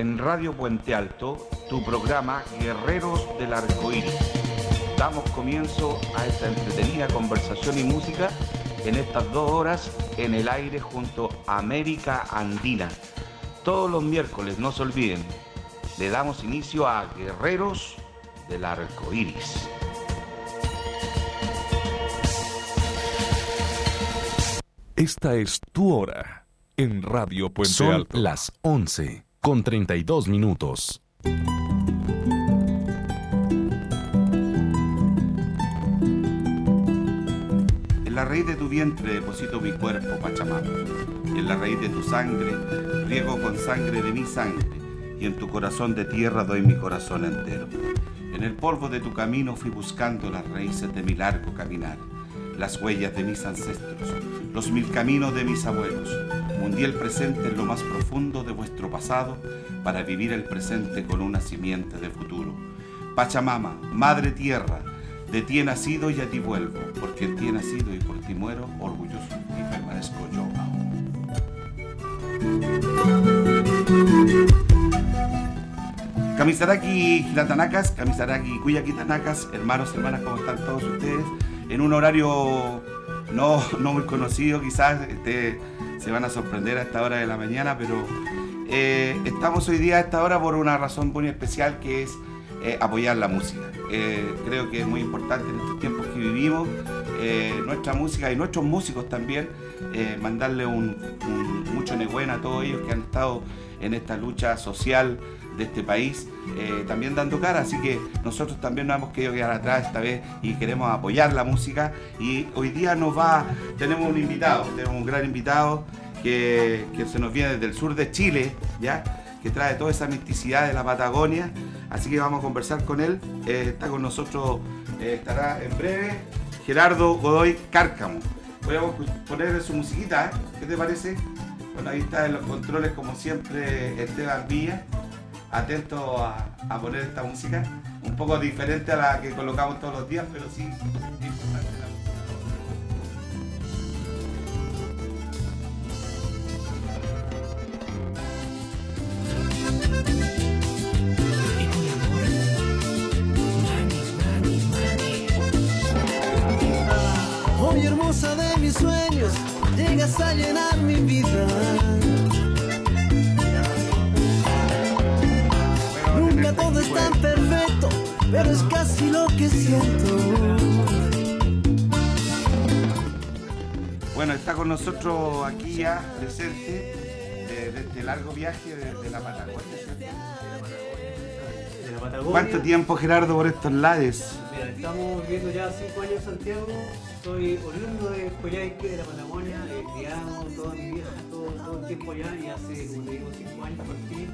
en Radio Puente Alto, tu programa Guerreros del Arcoíris. Damos comienzo a esta entretenida conversación y música en estas dos horas en el aire junto a América Andina. Todos los miércoles, no se olviden, le damos inicio a Guerreros del Arcoíris. Esta es tu hora en Radio Puente Son Alto. las 11 con 32 minutos. En la raíz de tu vientre deposito mi cuerpo, Pachamama. En la raíz de tu sangre riego con sangre de mi sangre. Y en tu corazón de tierra doy mi corazón entero. En el polvo de tu camino fui buscando las raíces de mi largo caminar, las huellas de mis ancestros, los mil caminos de mis abuelos. Hundí el presente en lo más profundo de vuestro pasado para vivir el presente con una simiente de futuro. Pachamama, Madre Tierra, de ti he nacido y a ti vuelvo, porque en ti he nacido y por ti muero, orgulloso y permanezco yo aún. Kamisaraki Hilatanacas, Kamisaraki Cuyaquitanacas, hermanos, hermanas, ¿cómo están todos ustedes? En un horario no, no muy conocido, quizás este, se van a sorprender a esta hora de la mañana, pero eh, estamos hoy día a esta hora por una razón muy especial que es eh, apoyar la música. Eh, creo que es muy importante en estos tiempos que vivimos, nuestra música y nuestros músicos también, mandarle un, mucho enhorabuena a todos ellos que han estado en esta lucha social de este país, eh, también dando cara, así que nosotros también nos hemos querido quedar atrás esta vez y queremos apoyar la música y hoy día nos va, tenemos un invitado, tenemos un gran invitado que, que se nos viene desde el sur de Chile, ¿ya? que trae toda esa misticidad de la Patagonia, así que vamos a conversar con él, Eh, está con nosotros, eh, estará en breve Gerardo Godoy Cárcamo. Voy a poner su musiquita. ¿qué te parece? Bueno, ahí está en los controles como siempre Esteban Villa, atento a, a poner esta música, un poco diferente a la que colocamos todos los días, pero sí importante la música. Hoy hermosa de mis sueños, llegas a llenar mi vida. Todo es tan perfecto, pero es casi lo que siento. Bueno, está con nosotros aquí ya presente de este largo viaje desde la Patagonia. ¿cierto? de la Patagonia. ¿Cuánto tiempo, Gerardo, por estos lares? Mira, estamos viviendo ya cinco años en Santiago. Soy oriundo de Coyhaique, de la Patagonia, he criado toda mi vida, todo, todo el tiempo allá y hace, como te digo, cinco años partí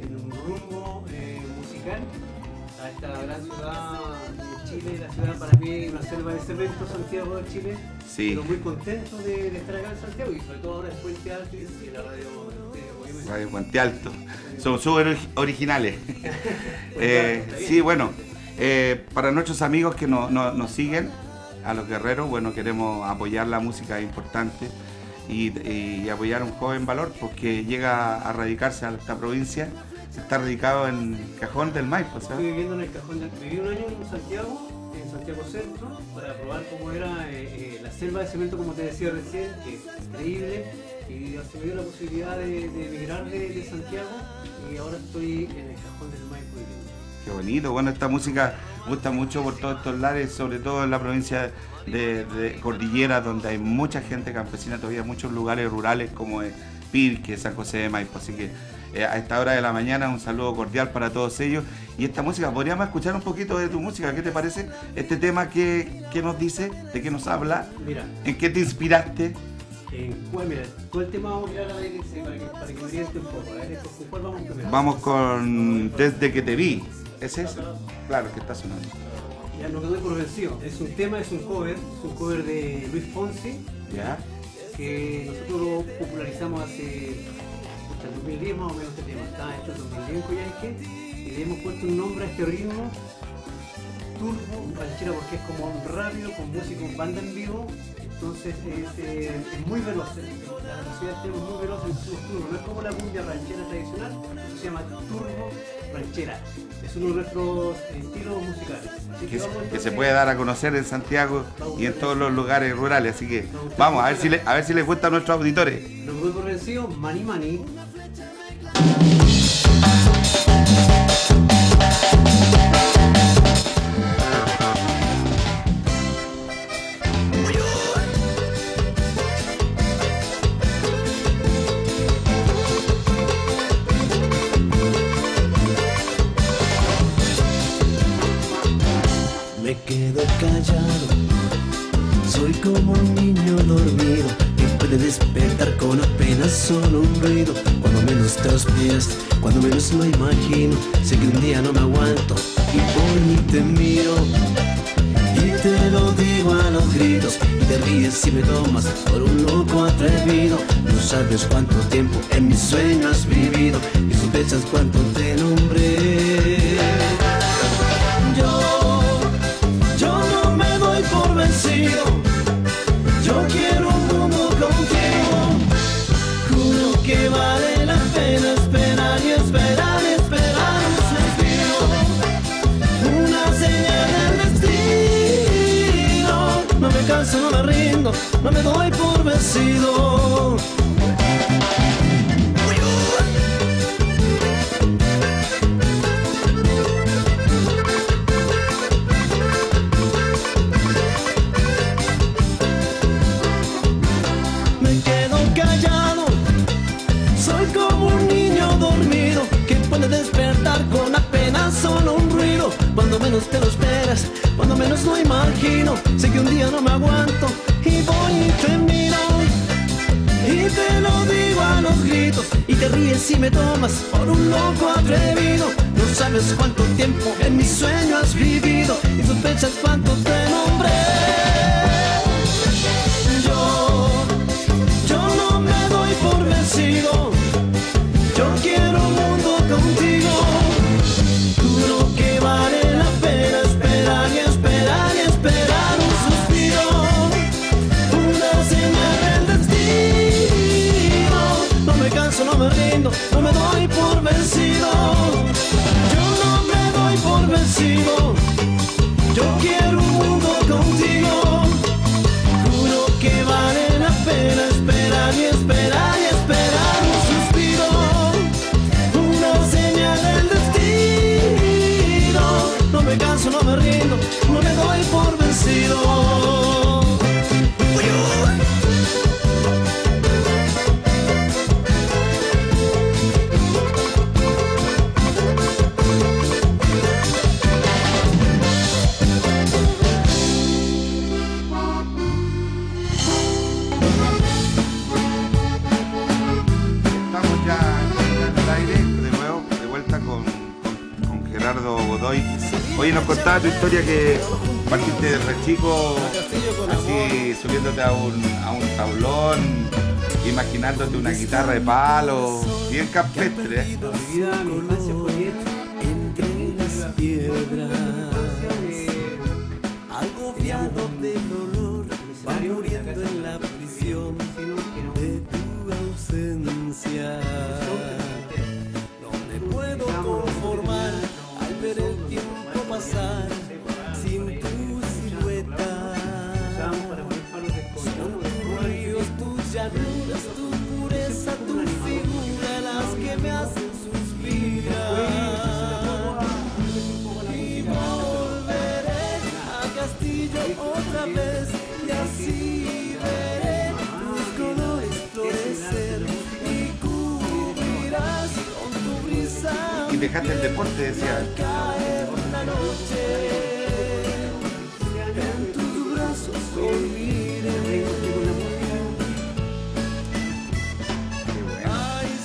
en un rumbo eh, a esta gran ciudad de Chile, la ciudad para mí una selva de cemento, Santiago de Chile. Sí. Pero muy contento de, de estar acá en Santiago y sobre todo ahora en Puente Alto y en la radio de obviamente. Radio Puente Alto. Son súper ori- originales. Eh, sí, bueno, eh, para nuestros amigos que no- no- nos siguen, a los guerreros, bueno, queremos apoyar la música, es importante, y, y apoyar a un joven valor porque llega a radicarse a esta provincia, está radicado en Cajón del Maipo, Estoy ¿sabes? viviendo en el cajón del... Viví un año en Santiago, en Santiago Centro, para probar cómo era eh, eh, la selva de cemento, como te decía recién, que es increíble. Y se me dio la posibilidad de, emigrar de, de Santiago y ahora estoy en el cajón del Maipo viviendo. Qué bonito, bueno, esta música gusta mucho por todos estos lares, sobre todo en la provincia de, de Cordillera, donde hay mucha gente campesina, todavía muchos lugares rurales como Pirque, San José de Maipo, así que eh, a esta hora de la mañana un saludo cordial para todos ellos. Y esta música, podríamos escuchar un poquito de tu música, ¿qué te parece? Este tema, ¿qué, qué nos dice? ¿De qué nos habla? Mira, ¿En qué te inspiraste? en cuál, mira, todo el tema vamos a mirar a la aire para que, para que me oriente un poco. A ver, ¿con cuál vamos primero? Vamos con Desde que te vi. ¿Es eso? Claro, que está sonando. Ya no doy por vencido. Es un tema, es un cover, es un cover de Luis Fonsi. ¿Ya? que nosotros lo popularizamos hace hasta el 2010 más o menos este tema. Está hecho en 2010 en Coyhaique y le hemos puesto un nombre a este ritmo turbo ranchera porque es como un rápido con música con banda en vivo entonces es, eh, es muy veloz la velocidad del tema es muy veloz en su turbo no es como la cumbia ranchera tradicional, se llama turbo ranchera. Es uno de nuestros estilos musicales. Así Que, se- vamos que se entonces- puede dar a conocer en Santiago y en todos los lugares rurales. Así que vamos a ver si, le- a ver si les gusta a nuestros auditores. Los por vencido, Mani sabes cuánto tiempo en mis sueños vivido y sospechas cuánto te nombré. Yo, yo no me doy por vencido. Yo quiero un mundo contigo. Juro que vale la pena esperar y esperar y esperar un suspiro. Una señal del destino. No me canso, no me rindo, no me doy por vencido. Y me tomas por un loco atrevido. No sabes cuánto tiempo en mi sueño has vivido y sospechas cuánto te nombré. Tu historia que partiste de re chico, así subiéndote a un, a un tablón, imaginándote una guitarra de palo, bien campestre. ¿eh? Agobiado del dolor, va muriendo en la prisión de tu ausencia. No puedo conformar al ver el tiempo pasar dejaste el deporte, decía. caer la noche en tus brazos dormiré. Qué bueno.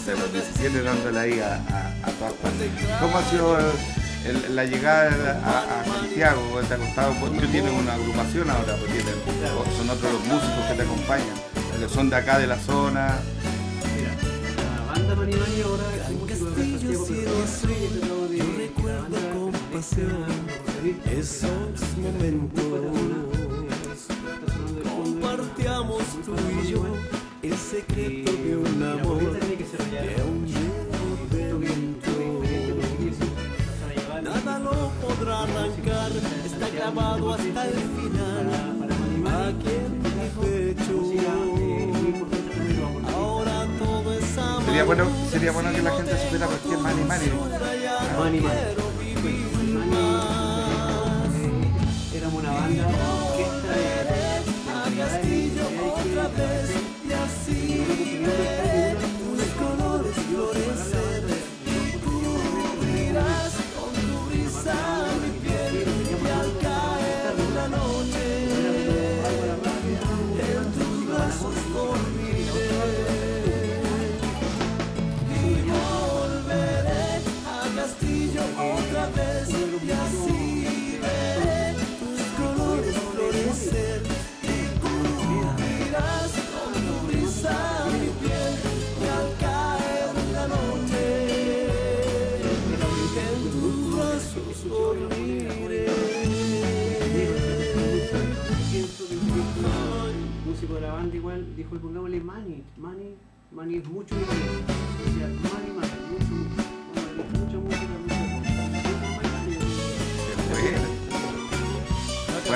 De los 17 dándole ahí a, a, a todas partes. ¿Cómo ha sido el- la llegada a, a Santiago? ¿Te ha costado? Pues tú tienes una agrupación ahora, pues o son otros los músicos que te acompañan, son de acá de la zona. Mira, la banda Mani Mani ahora yo recuerdo con pasión esos momentos. Compartíamos tú y yo el secreto de un amor que aún llevo dentro. Nada lo podrá arrancar, está grabado hasta el final. Sería bueno, sería bueno que la gente supiera por qué Mani. Mani,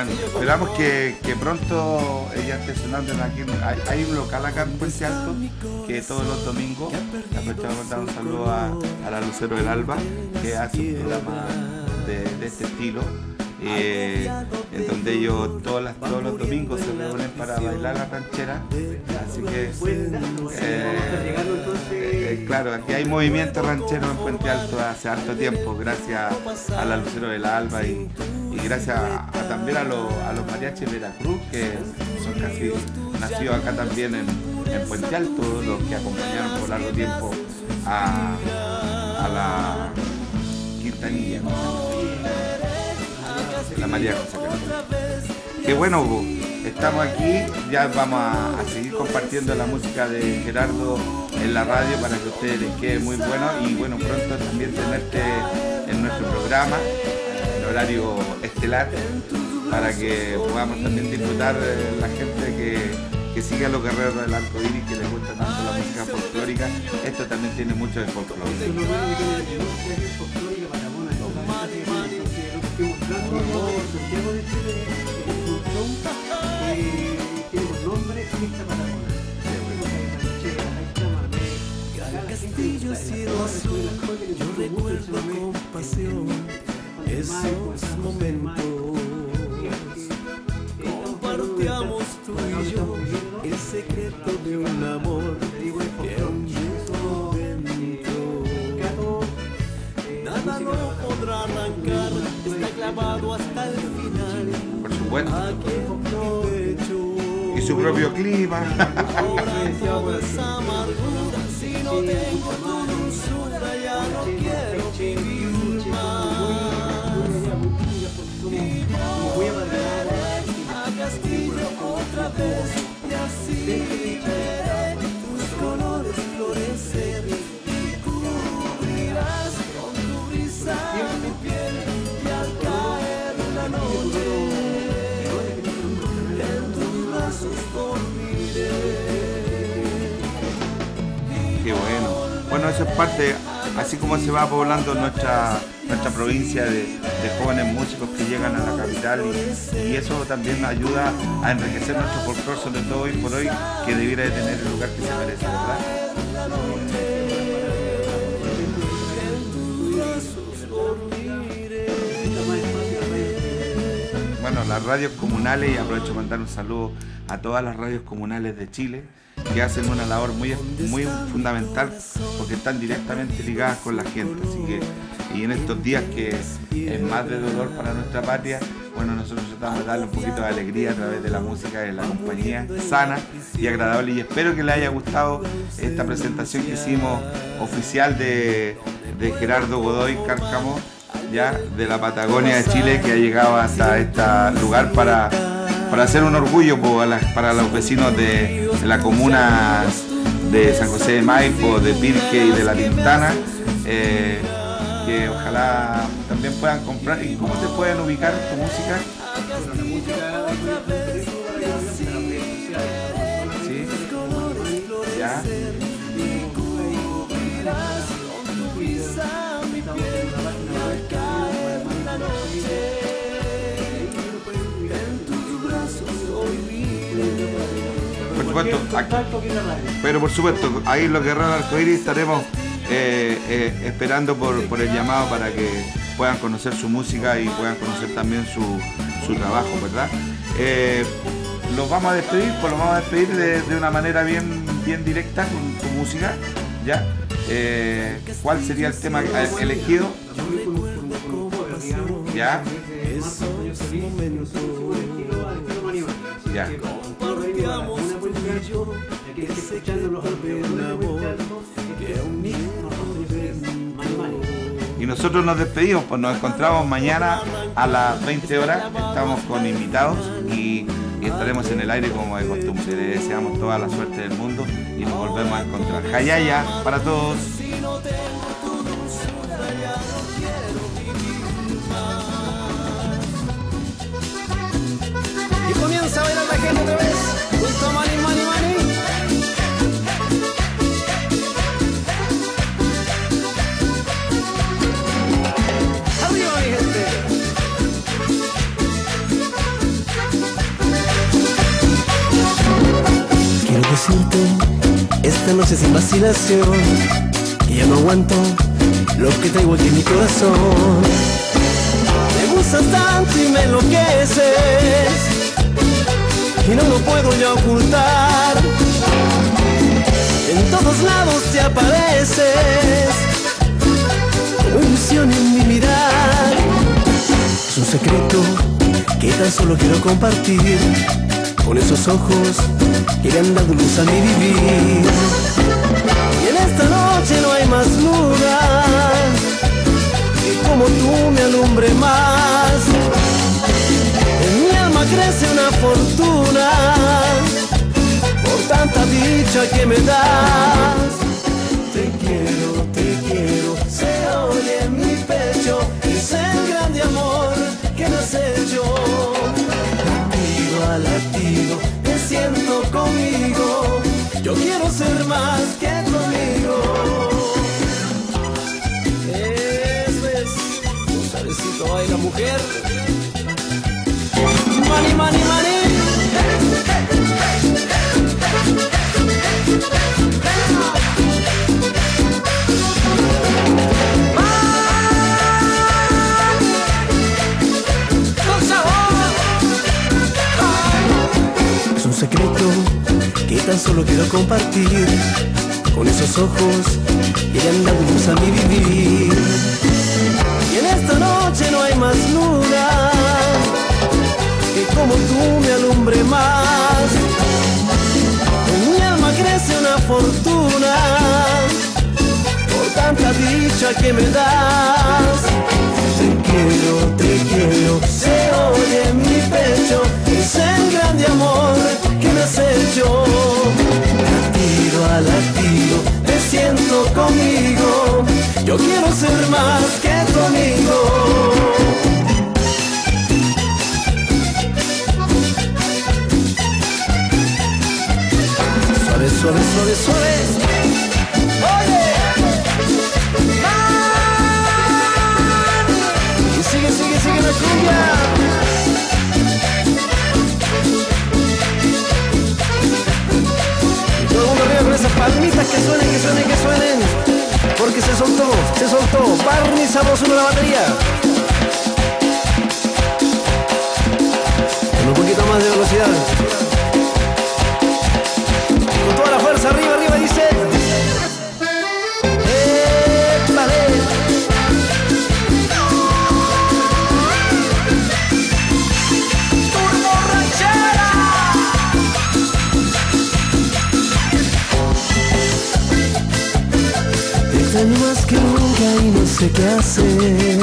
Esperamos que, pronto ella esté sonando aquí. Hay, un local acá en Puente Alto que todos los domingos, aprovechamos para mandar un saludo a, a la Lucero del Alba, que hace un programa de, este estilo. eh, en donde ellos todos los domingos se reúnen para bailar la ranchera así que eh, eh, claro, aquí hay movimiento ranchero en Puente Alto hace harto tiempo, gracias a la Lucero del Alba y, gracias a- también a, los- mariachis Veracruz, que son casi nacidos acá también en, en Puente Alto, los que acompañaron por largo tiempo a, la Quintanilla, ¿no? la María José Qué bueno, Hugo. estamos aquí, ya vamos a, a seguir compartiendo la música de Gerardo en la radio para que ustedes les quede muy bueno y bueno, pronto también tenerte en nuestro programa, horario estelar, para que podamos también disfrutar la gente que, que sigue a los guerreros del arco iris, que les gusta tanto la música folclórica. Esto también tiene mucho de folclore. Castillo, cielo azul, yo recuerdo con pasión esos momentos. Compartíamos tú y yo el secreto de un amor que aún llevo dentro. Nada lo podrá arrancar, está clavado hasta el final. Por supuesto. Y su propio clima. Ahora todo es amargura, si no tengo bueno. Eso es parte, así como se va poblando nuestra, nuestra provincia de, jóvenes músicos que llegan a la capital y, y eso también ayuda a enriquecer nuestro folclore, sobre todo hoy por hoy, que debiera de tener el lugar que se merece, ¿verdad? Bueno, las radios comunales, y aprovecho para mandar un saludo a todas las radios comunales de Chile, que hacen una labor muy, muy fundamental porque están directamente ligadas con la gente. Así que, y en estos días que es más de dolor para nuestra patria, bueno, nosotros tratamos de darle un poquito de alegría a través de la música de la compañía sana y agradable. Y espero que les haya gustado esta presentación que hicimos oficial de, de Gerardo Godoy Cárcamo ya de la Patagonia de Chile que ha llegado hasta este lugar para, para hacer un orgullo para los vecinos de, las comunas de San José de Maipo, de Pirque y de La Pintana, eh, que ojalá también puedan comprar. ¿Y cómo te pueden ubicar tu música? Supuesto, aquí. Pero por supuesto, ahí en los guerreros arcoíris estaremos eh, eh, esperando por, por el llamado para que puedan conocer su música y puedan conocer también su, su trabajo, ¿verdad? Eh, los vamos a despedir, pues los vamos a despedir de, de una manera bien, bien directa con tu música, ¿ya? Eh, ¿Cuál sería el tema elegido? Con, con, con. Ya. Ya. Que los un. Y nosotros nos despedimos, pues nos encontramos mañana a las 20 horas. Estamos con invitados y, y estaremos en el aire como de costumbre. Le deseamos toda la suerte del mundo y nos volvemos a encontrar. Jayaya para todos. Y comienza a bailar la gente otra vez. Decirte, esta noche sin vacilación, que ya no aguanto lo que traigo aquí en mi corazón. Me gustas tanto y me enloqueces y no lo puedo ya ocultar. En todos lados te apareces, como ilusión en mi mirar. Es un secreto que tan solo quiero compartir con esos ojos que le han dado luz a mi vivir. Y en esta noche no hay más luna que como tú me alumbre más. En mi alma crece una fortuna por tanta dicha que me das. Secreto que tan solo quiero compartir con esos ojos que le han dado luz a mi vivir. Y en esta noche no hay más luna que como tú me alumbre más. En mi alma crece una fortuna por tanta dicha que me das. Te quiero, te quiero, se oye en mi pecho, es el grande amor me has hecho. Latido a latido, te siento conmigo, yo quiero ser más que tu amigo. Qué hacer.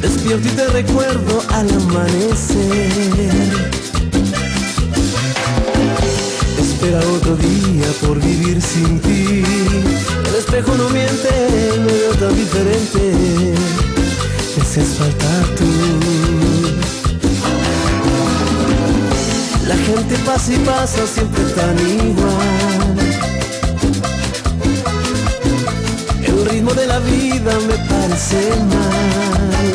Despierto y te recuerdo al amanecer. Espera otro día por vivir sin ti. El espejo no miente, me veo tan diferente. Me haces falta tú. La gente pasa y pasa siempre tan igual. De la vida me parece mal.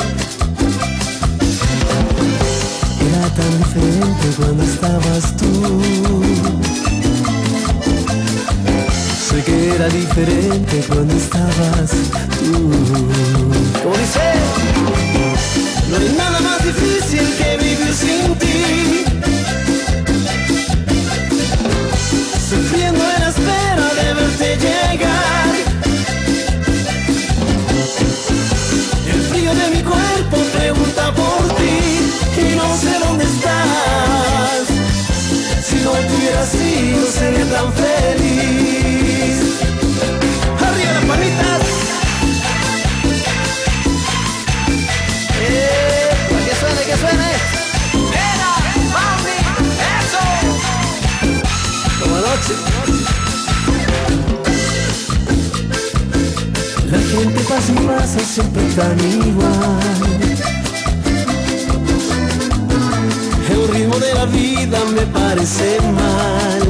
Era tan diferente cuando estabas tú. Sé que era diferente cuando estabas tú. Como dice, no hay nada más difícil que vivir sin ti. Tan feliz. Arriba las palitas. Eh, que suene, que suene. Como anoche. La gente pasa y pasa siempre tan igual. El ritmo de la vida me parece mal.